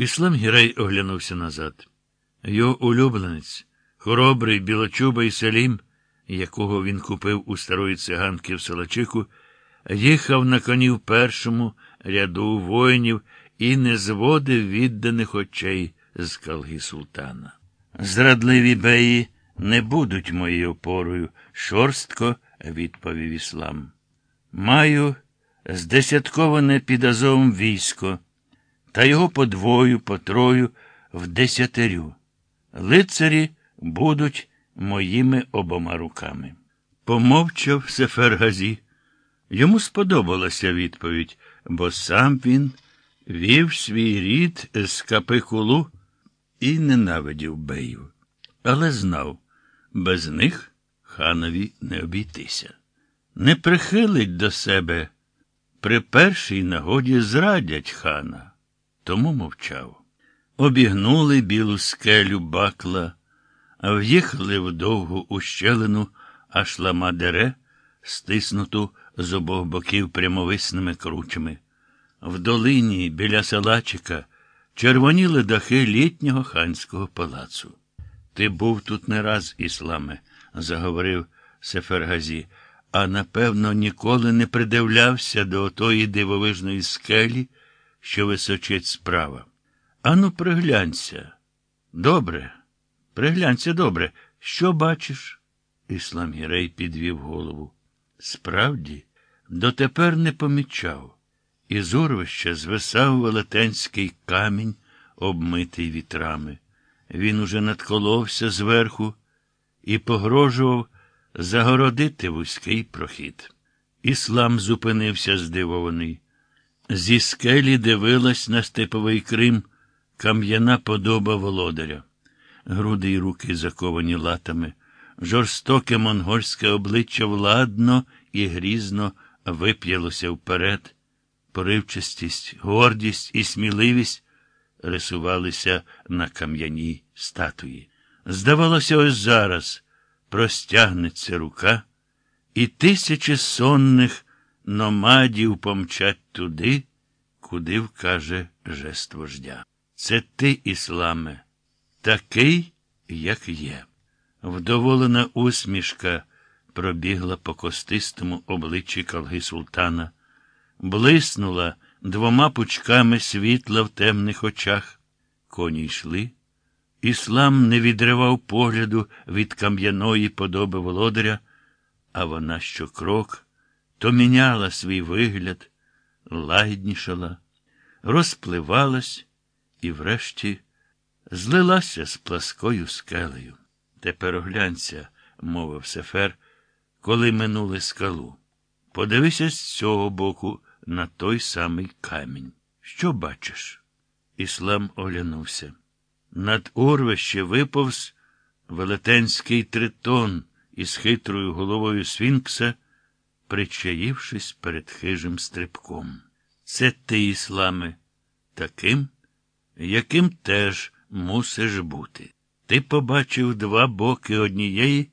Іслам Гірей оглянувся назад. Його улюбленець, хоробрий білочубий Селім, якого він купив у старої циганки в Солочику, їхав на коні в першому ряду воїнів і не зводив відданих очей з калги султана. Зрадливі беї не будуть моєю опорою, шорстко відповів іслам. Маю здесятковане під азовом військо, та його подвою, потрою в десятерю. Лицарі будуть моїми обома руками. Помовчав Сефер Газі. Йому сподобалася відповідь, бо сам він вів свій рід з капикулу і ненавидів беїв. Але знав, без них ханові не обійтися. Не прихилить до себе, при першій нагоді зрадять хана, тому мовчав. Обігнули білу скелю бакла, а в'їхали в довгу ущелину аж ламадере, стиснуту з обох боків прямовисними кручами. В долині біля салачика червоніли дахи літнього ханського палацу. Ти був тут не раз, ісламе, заговорив Сефергазі, а напевно ніколи не придивлявся до отої дивовижної скелі, що височить справа. Ану, приглянься. Добре, приглянься добре. Що бачиш? Іслам Гірей підвів голову. Справді, дотепер не помічав. Із урвища звисав велетенський камінь, обмитий вітрами. Він уже надколовся зверху і погрожував загородити вузький прохід. Іслам зупинився здивований. Зі скелі дивилась на степовий Крим кам'яна подоба володаря. Груди й руки заковані латами, жорстоке монгольське обличчя владно і грізно вип'ялося вперед. Поривчастість, гордість і сміливість рисувалися на кам'яній статуї. Здавалося, ось зараз простягнеться рука, і тисячі сонних номадів помчать туди, куди вкаже жест вождя. Це ти, ісламе, такий, як є. Вдоволена усмішка пробігла по костистому обличчі Калги Султана, блиснула двома пучками світла в темних очах. Коні йшли. Іслам не відривав погляду від кам'яної подоби володаря, а вона щокрок то міняла свій вигляд, лагіднішала, розпливалась і, врешті, злилася з пласкою скелею. Тепер оглянься, мовив Сефер, коли минули скалу. Подивися з цього боку на той самий камінь. Що бачиш? Іслам оглянувся. Над урвище виповз велетенський тритон із хитрою головою Сфінкса, причаївшись перед хижим стрибком. Це ти, ісламе, таким, яким теж мусиш бути. Ти побачив два боки однієї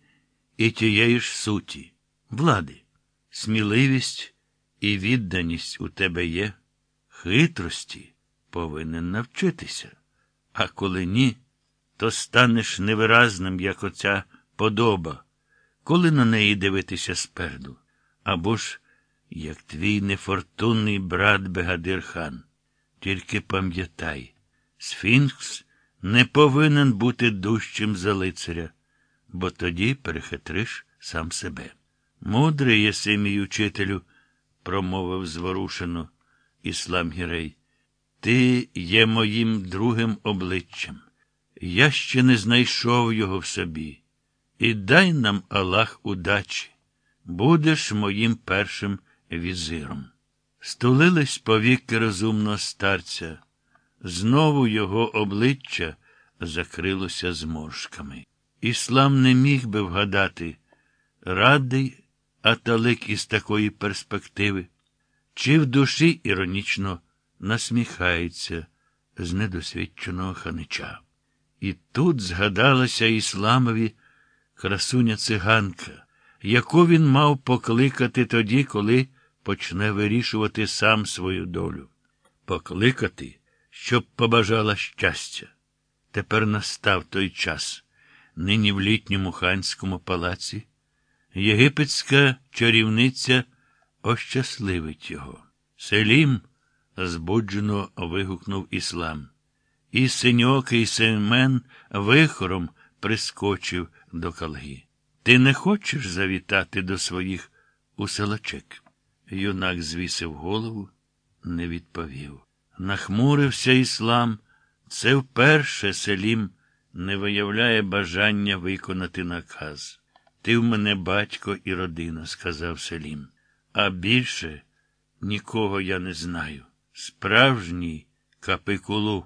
і тієї ж суті, влади, сміливість і відданість у тебе є, хитрості повинен навчитися. А коли ні, то станеш невиразним, як оця подоба, коли на неї дивитися спереду. Або ж, як твій нефортунний брат Бегадир хан. Тільки пам'ятай, Сфінкс не повинен бути дужчим за лицаря, бо тоді перехитриш сам себе. Мудрий єси, мій учителю, промовив зворушено Іслам Гірей. Ти є моїм другим обличчям. Я ще не знайшов його в собі. І дай нам Аллах удачі. Будеш моїм першим візиром. Стулились повіки розумного старця. Знову його обличчя закрилося зморшками. Іслам не міг би вгадати, радий Аталик із такої перспективи, чи в душі іронічно насміхається з недосвідченого ханича. І тут згадалася Ісламові красуня циганка, яку він мав покликати тоді, коли почне вирішувати сам свою долю. Покликати, щоб побажала щастя. Тепер настав той час. Нині в літньому ханському палаці єгипетська чарівниця ощасливить його. Селім, збуджено вигукнув іслам. І синьокий Семен вихором прискочив до калги. Ти не хочеш завітати до своїх уселачек? Юнак звісив голову, не відповів. Нахмурився іслам. Це вперше Селім не виявляє бажання виконати наказ. Ти в мене батько і родина, сказав Селім. А більше нікого я не знаю. Справжній капикулу.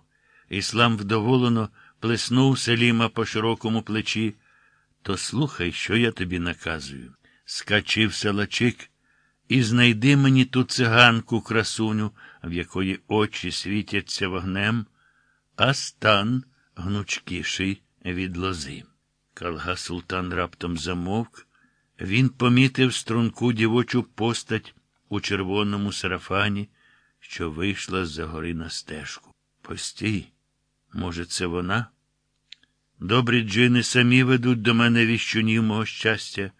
Іслам вдоволено плеснув Селіма по широкому плечі. То слухай, що я тобі наказую. Скачив селачик і знайди мені ту циганку красуню, в якої очі світяться вогнем, а стан гнучкіший від лози. Калга султан раптом замовк. Він помітив струнку дівочу постать у червоному сарафані, що вийшла з-за гори на стежку. Постій, може, це вона? Добрі джини самі ведуть до мене віщунів мого щастя.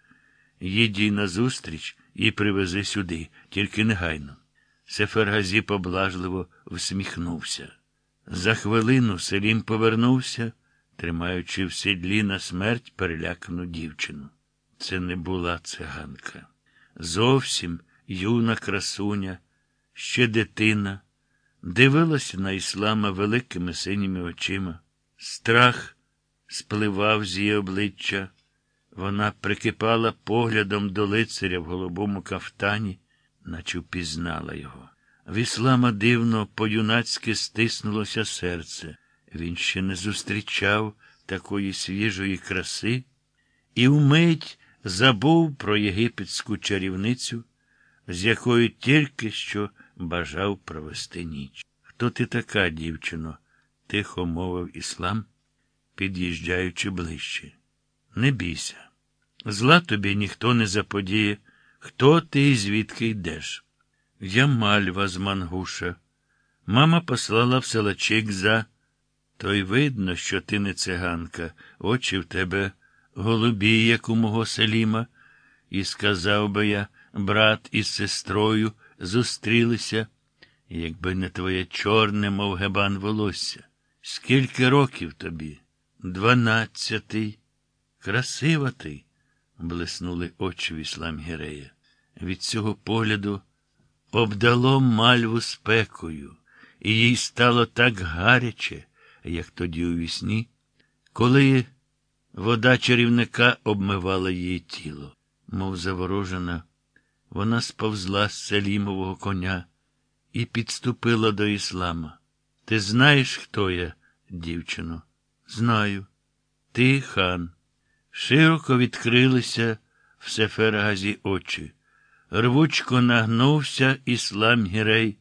Їдій назустріч і привези сюди, тільки негайно. Сефергазі поблажливо всміхнувся. За хвилину Селім повернувся, тримаючи в сідлі на смерть перелякану дівчину. Це не була циганка. Зовсім юна красуня, ще дитина, дивилася на іслама великими синіми очима. Страх спливав з її обличчя. Вона прикипала поглядом до лицаря в голубому кафтані, наче впізнала його. В іслама дивно по-юнацьки стиснулося серце. Він ще не зустрічав такої свіжої краси і вмить забув про єгипетську чарівницю, з якою тільки що бажав провести ніч. Хто ти така, дівчино? тихо мовив іслам, під'їжджаючи ближче. Не бійся. Зла тобі ніхто не заподіє, хто ти і звідки йдеш. Я мальва з мангуша. Мама послала в селачик за. То й видно, що ти не циганка, очі в тебе голубі, як у мого Селіма, і сказав би я, брат із сестрою зустрілися, якби не твоє чорне, мов гебан волосся. Скільки років тобі? Дванадцятий. Красива ти, блиснули очі в іслам Гірея. Від цього погляду обдало мальву спекою, і їй стало так гаряче, як тоді у вісні, коли вода чарівника обмивала її тіло, мов заворожена, вона сповзла з селімового коня і підступила до іслама. Ти знаєш, хто я, дівчино? Знаю. Ти хан. Широко відкрилися в Сефергазі очі. Рвучко нагнувся іслам Гірей